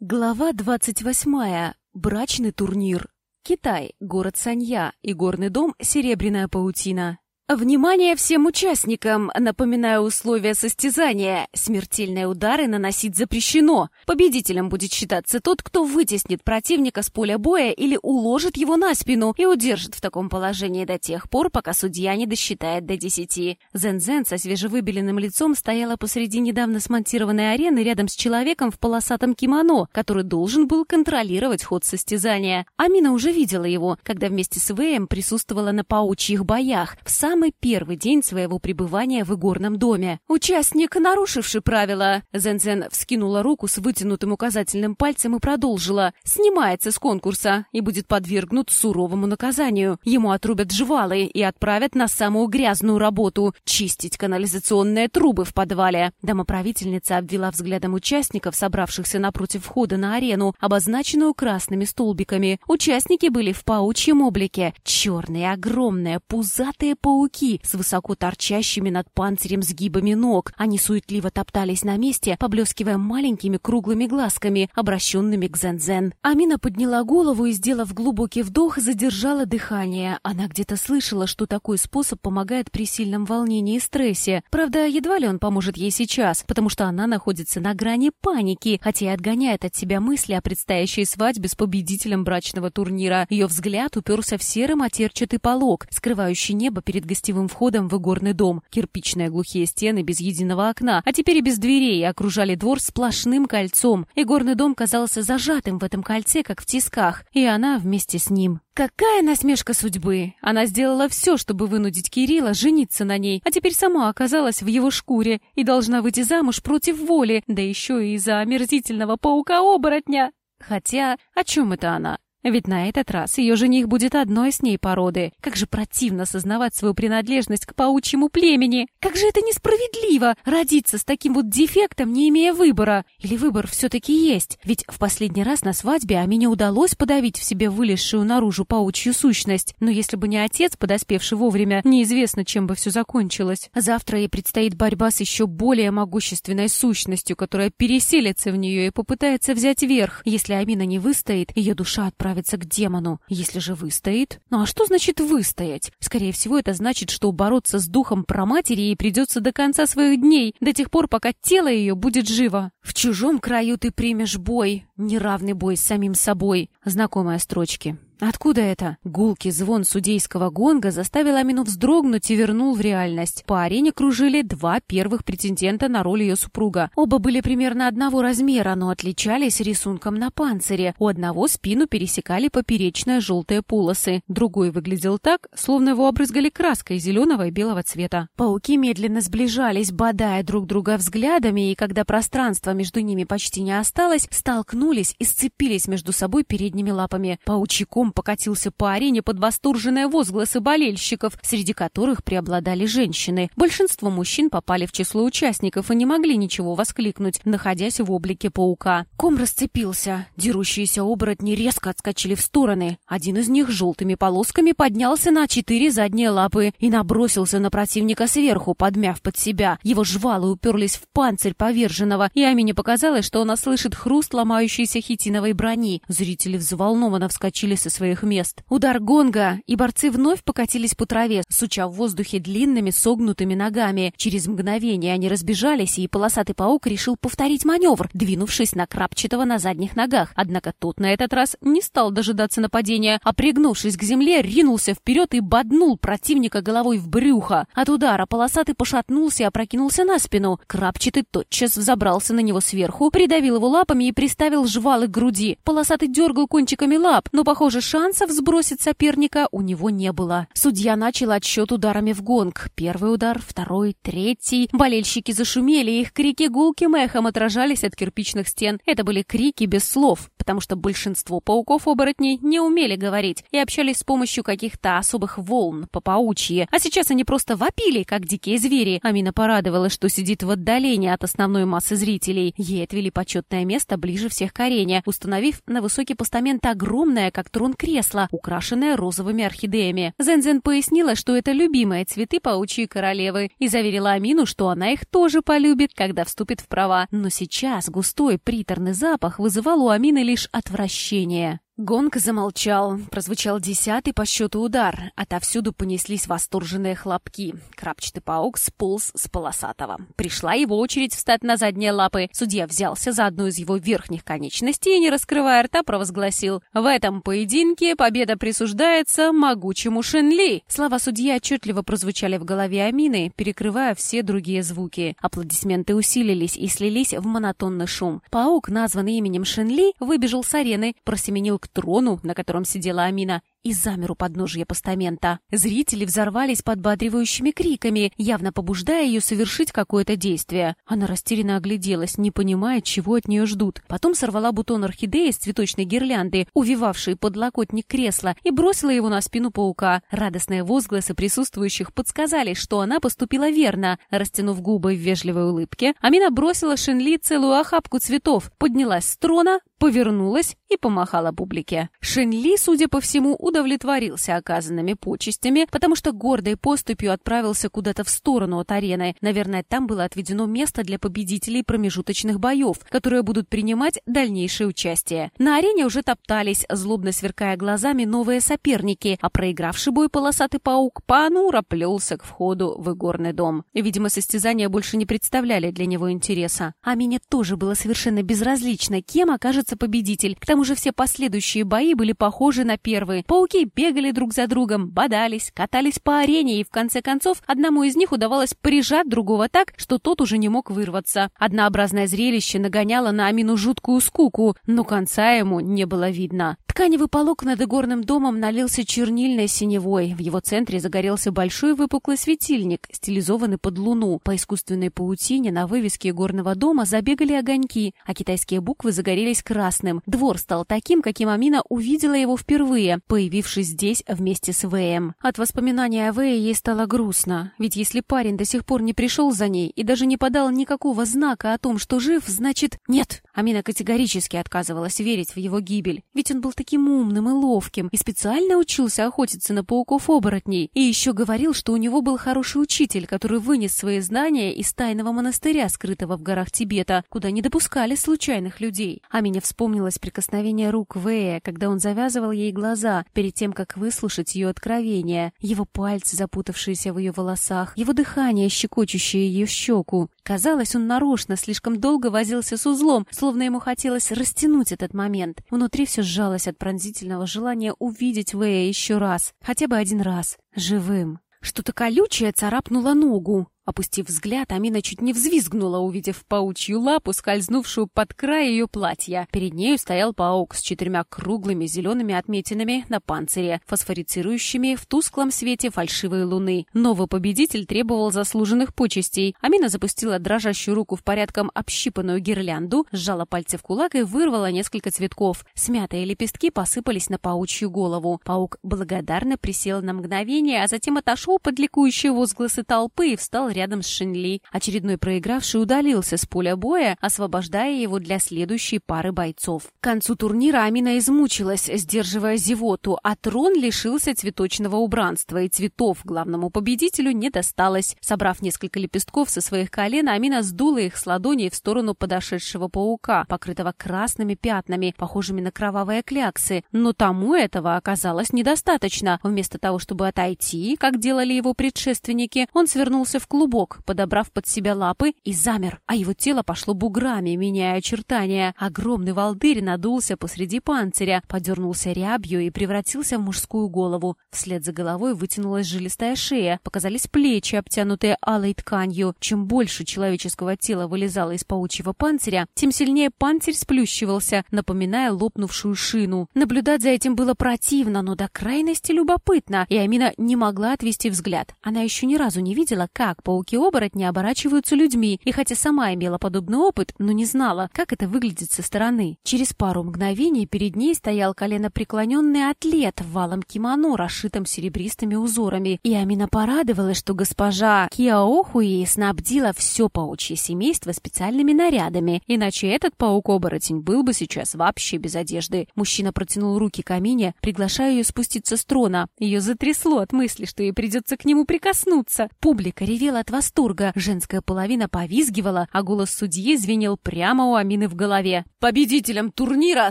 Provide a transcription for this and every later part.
Глава 28. Брачный турнир. Китай. Город Санья. Игорный дом «Серебряная паутина». Внимание всем участникам! Напоминаю условия состязания. Смертельные удары наносить запрещено. Победителем будет считаться тот, кто вытеснит противника с поля боя или уложит его на спину и удержит в таком положении до тех пор, пока судья не досчитает до десяти. Зен-Зен со свежевыбеленным лицом стояла посреди недавно смонтированной арены рядом с человеком в полосатом кимоно, который должен был контролировать ход состязания. Амина уже видела его, когда вместе с Вэем присутствовала на паучьих боях в самом самый первый день своего пребывания в игорном доме. Участник, нарушивший правила, Зензен вскинула руку с вытянутым указательным пальцем и продолжила. Снимается с конкурса и будет подвергнут суровому наказанию. Ему отрубят жвалы и отправят на самую грязную работу — чистить канализационные трубы в подвале. Домоправительница обвела взглядом участников, собравшихся напротив входа на арену, обозначенную красными столбиками. Участники были в паучьем облике. Черные, огромные, пузатые пауки пауки с высоко торчащими над панцирем сгибами ног. Они суетливо топтались на месте, поблескивая маленькими круглыми глазками, обращенными к Зен-Зен. Амина подняла голову и, сделав глубокий вдох, задержала дыхание. Она где-то слышала, что такой способ помогает при сильном волнении и стрессе. Правда, едва ли он поможет ей сейчас, потому что она находится на грани паники, хотя и отгоняет от себя мысли о предстоящей свадьбе с победителем брачного турнира. Ее взгляд уперся в серый матерчатый полог, скрывающий небо перед гостевым входом в игорный дом. Кирпичные глухие стены без единого окна, а теперь и без дверей, окружали двор сплошным кольцом. Игорный дом казался зажатым в этом кольце, как в тисках, и она вместе с ним. Какая насмешка судьбы! Она сделала все, чтобы вынудить Кирилла жениться на ней, а теперь сама оказалась в его шкуре и должна выйти замуж против воли, да еще и из-за омерзительного паука-оборотня. Хотя, о чем это она? Ведь на этот раз ее жених будет одной с ней породы. Как же противно сознавать свою принадлежность к паучьему племени. Как же это несправедливо родиться с таким вот дефектом, не имея выбора. Или выбор все-таки есть? Ведь в последний раз на свадьбе Амине удалось подавить в себе вылезшую наружу паучью сущность. Но если бы не отец, подоспевший вовремя, неизвестно, чем бы все закончилось. Завтра ей предстоит борьба с еще более могущественной сущностью, которая переселится в нее и попытается взять верх. Если Амина не выстоит, ее душа отправится отправиться к демону. Если же выстоит... Ну а что значит выстоять? Скорее всего, это значит, что бороться с духом проматери ей придется до конца своих дней, до тех пор, пока тело ее будет живо. В чужом краю ты примешь бой, неравный бой с самим собой. Знакомые строчки. Откуда это? Гулкий звон судейского гонга заставил Амину вздрогнуть и вернул в реальность. По арене кружили два первых претендента на роль ее супруга. Оба были примерно одного размера, но отличались рисунком на панцире. У одного спину пересекали поперечные желтые полосы. Другой выглядел так, словно его обрызгали краской зеленого и белого цвета. Пауки медленно сближались, бодая друг друга взглядами, и когда пространство между ними почти не осталось, столкнулись и сцепились между собой передними лапами. Паучий ком покатился по арене под восторженные возгласы болельщиков, среди которых преобладали женщины. Большинство мужчин попали в число участников и не могли ничего воскликнуть, находясь в облике паука. Ком расцепился. Дерущиеся оборотни резко отскочили в стороны. Один из них желтыми полосками поднялся на четыре задние лапы и набросился на противника сверху, подмяв под себя. Его жвалы уперлись в панцирь поверженного, и Амине показалось, что она слышит хруст ломающейся хитиновой брони. Зрители взволнованно вскочили со своих мест. Удар гонга, и борцы вновь покатились по траве, суча в воздухе длинными согнутыми ногами. Через мгновение они разбежались, и полосатый паук решил повторить маневр, двинувшись на крапчатого на задних ногах. Однако тот на этот раз не стал дожидаться нападения, а пригнувшись к земле, ринулся вперед и боднул противника головой в брюхо. От удара полосатый пошатнулся и опрокинулся на спину. Крапчатый тотчас взобрался на него сверху, придавил его лапами и приставил жвалы к груди. Полосатый дергал кончиками лап, но, похоже, шансов сбросить соперника у него не было. Судья начал отсчет ударами в гонг. Первый удар, второй, третий. Болельщики зашумели, их крики гулким эхом отражались от кирпичных стен. Это были крики без слов, потому что большинство пауков-оборотней не умели говорить и общались с помощью каких-то особых волн по паучьи. А сейчас они просто вопили, как дикие звери. Амина порадовалась, что сидит в отдалении от основной массы зрителей. Ей отвели почетное место ближе всех к арене, установив на высокий постамент огромное, как трон кресло, украшенное розовыми орхидеями. Зензен пояснила, что это любимые цветы паучьей королевы, и заверила Амину, что она их тоже полюбит, когда вступит в права. Но сейчас густой приторный запах вызывал у Амины лишь отвращение. Гонг замолчал. Прозвучал десятый по счету удар. Отовсюду понеслись восторженные хлопки. Крапчатый паук сполз с полосатого. Пришла его очередь встать на задние лапы. Судья взялся за одну из его верхних конечностей и, не раскрывая рта, провозгласил. В этом поединке победа присуждается могучему Шенли. Слова судьи отчетливо прозвучали в голове Амины, перекрывая все другие звуки. Аплодисменты усилились и слились в монотонный шум. Паук, названный именем Шенли, выбежал с арены, просеменил к трону, на котором сидела Амина, и замер у подножия постамента. Зрители взорвались подбадривающими криками, явно побуждая ее совершить какое-то действие. Она растерянно огляделась, не понимая, чего от нее ждут. Потом сорвала бутон орхидеи с цветочной гирлянды, увивавшей подлокотник кресла, и бросила его на спину паука. Радостные возгласы присутствующих подсказали, что она поступила верно. Растянув губы в вежливой улыбке, Амина бросила Шинли целую охапку цветов, поднялась с трона, повернулась и помахала публике. Шинли, судя по всему, удовлетворился оказанными почестями, потому что гордой поступью отправился куда-то в сторону от арены. Наверное, там было отведено место для победителей промежуточных боев, которые будут принимать дальнейшее участие. На арене уже топтались, злобно сверкая глазами, новые соперники, а проигравший бой полосатый паук понуро плелся к входу в игорный дом. Видимо, состязания больше не представляли для него интереса. А мне тоже было совершенно безразлично, кем окажется победитель. К тому же все последующие бои были похожи на первые. Пауки бегали друг за другом, бодались, катались по арене, и в конце концов одному из них удавалось прижать другого так, что тот уже не мог вырваться. Однообразное зрелище нагоняло на Амину жуткую скуку, но конца ему не было видно. Тканевый полог над игорным домом налился чернильной синевой. В его центре загорелся большой выпуклый светильник, стилизованный под луну. По искусственной паутине на вывеске игорного дома забегали огоньки, а китайские буквы загорелись красным. Двор стал таким, каким Амина увидела его впервые, появившись здесь вместе с Вэем. От воспоминания о Вэе ей стало грустно, ведь если парень до сих пор не пришел за ней и даже не подал никакого знака о том, что жив, значит... Нет! Амина категорически отказывалась верить в его гибель, ведь он был таким умным и ловким, и специально учился охотиться на пауков-оборотней, и еще говорил, что у него был хороший учитель, который вынес свои знания из тайного монастыря, скрытого в горах Тибета, куда не допускали случайных людей. А меня вспомнилось прикосновение рук Вэя, когда он завязывал ей глаза, перед тем, как выслушать ее откровение, его пальцы, запутавшиеся в ее волосах, его дыхание, щекочущее ее щеку. Казалось, он нарочно слишком долго возился с узлом, словно ему хотелось растянуть этот момент. Внутри все сжалось от пронзительного желания увидеть Вэя еще раз, хотя бы один раз, живым. Что-то колючее царапнуло ногу. Опустив взгляд, Амина чуть не взвизгнула, увидев паучью лапу, скользнувшую под край ее платья. Перед нею стоял паук с четырьмя круглыми зелеными отметинами на панцире, фосфорицирующими в тусклом свете фальшивой луны. Новый победитель требовал заслуженных почестей. Амина запустила дрожащую руку в порядком общипанную гирлянду, сжала пальцы в кулак и вырвала несколько цветков. Смятые лепестки посыпались на паучью голову. Паук благодарно присел на мгновение, а затем отошел под ликующие возгласы толпы и встал рядом с Шинли. Очередной проигравший удалился с поля боя, освобождая его для следующей пары бойцов. К концу турнира Амина измучилась, сдерживая зевоту, а трон лишился цветочного убранства, и цветов главному победителю не досталось. Собрав несколько лепестков со своих колен, Амина сдула их с ладоней в сторону подошедшего паука, покрытого красными пятнами, похожими на кровавые кляксы. Но тому этого оказалось недостаточно. Вместо того, чтобы отойти, как делали его предшественники, он свернулся в клуб клубок, подобрав под себя лапы, и замер, а его тело пошло буграми, меняя очертания. Огромный волдырь надулся посреди панциря, подернулся рябью и превратился в мужскую голову. Вслед за головой вытянулась жилистая шея, показались плечи, обтянутые алой тканью. Чем больше человеческого тела вылезало из паучьего панциря, тем сильнее панцирь сплющивался, напоминая лопнувшую шину. Наблюдать за этим было противно, но до крайности любопытно, и Амина не могла отвести взгляд. Она еще ни разу не видела, как паук пауки-оборотни оборачиваются людьми, и хотя сама имела подобный опыт, но не знала, как это выглядит со стороны. Через пару мгновений перед ней стоял коленопреклоненный атлет в валом кимоно, расшитом серебристыми узорами, и Амина порадовалась, что госпожа Киаохуи снабдила все паучье семейство специальными нарядами, иначе этот паук-оборотень был бы сейчас вообще без одежды. Мужчина протянул руки к Амине, приглашая ее спуститься с трона. Ее затрясло от мысли, что ей придется к нему прикоснуться. Публика ревела от восторга, женская половина повизгивала, а голос судьи звенел прямо у Амины в голове. Победителем турнира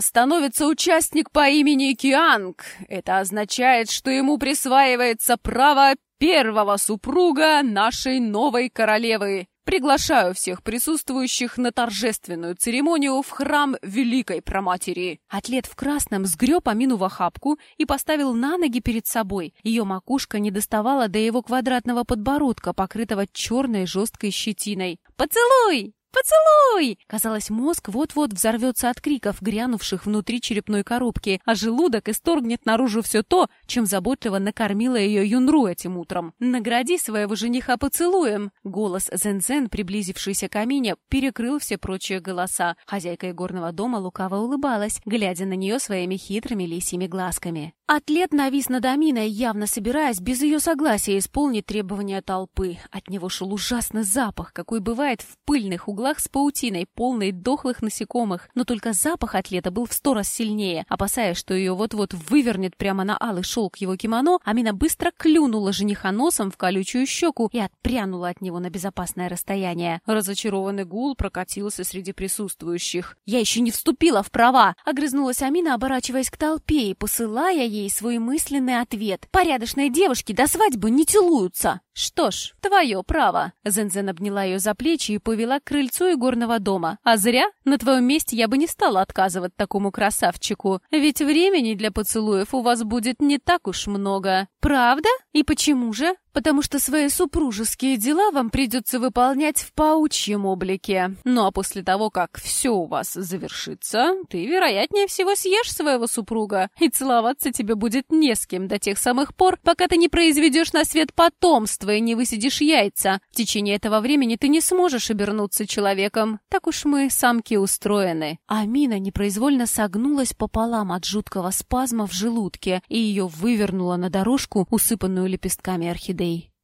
становится участник по имени Кианг. Это означает, что ему присваивается право первого супруга нашей новой королевы. Приглашаю всех присутствующих на торжественную церемонию в храм Великой Проматери. Атлет в красном сгреб Амину в охапку и поставил на ноги перед собой. Ее макушка не доставала до его квадратного подбородка, покрытого черной жесткой щетиной. «Поцелуй!» «Поцелуй!» Казалось, мозг вот-вот взорвется от криков, грянувших внутри черепной коробки, а желудок исторгнет наружу все то, чем заботливо накормила ее Юнру этим утром. «Награди своего жениха поцелуем!» Голос Зен-Зен, приблизившийся к Амине, перекрыл все прочие голоса. Хозяйка игорного дома лукаво улыбалась, глядя на нее своими хитрыми лисьими глазками. Атлет навис над Аминой, явно собираясь без ее согласия исполнить требования толпы. От него шел ужасный запах, какой бывает в пыльных углах с паутиной, полной дохлых насекомых. Но только запах атлета был в сто раз сильнее. Опасаясь, что ее вот-вот вывернет прямо на алый шелк его кимоно, Амина быстро клюнула жениха носом в колючую щеку и отпрянула от него на безопасное расстояние. Разочарованный гул прокатился среди присутствующих. «Я еще не вступила в права!» — огрызнулась Амина, оборачиваясь к толпе и посылая ей свой мысленный ответ. «Порядочные девушки до свадьбы не целуются!» «Что ж, твое право!» Зензен обняла ее за плечи и повела к крыльцу игорного дома. «А зря? На твоем месте я бы не стала отказывать такому красавчику. Ведь времени для поцелуев у вас будет не так уж много. Правда? И почему же?» Потому что свои супружеские дела вам придется выполнять в паучьем облике. Ну а после того, как все у вас завершится, ты, вероятнее всего, съешь своего супруга, и целоваться тебе будет не с кем до тех самых пор, пока ты не произведешь на свет потомство и не высидишь яйца. В течение этого времени ты не сможешь обернуться человеком. Так уж мы, самки, устроены. Амина непроизвольно согнулась пополам от жуткого спазма в желудке, и ее вывернула на дорожку, усыпанную лепестками thee.